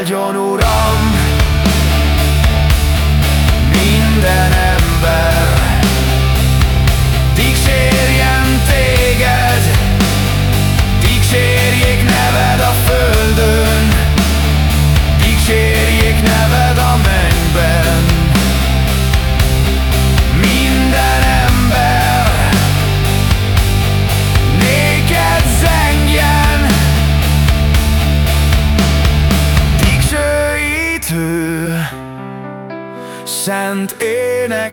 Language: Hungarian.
áldjon, Uram, minden szent ének.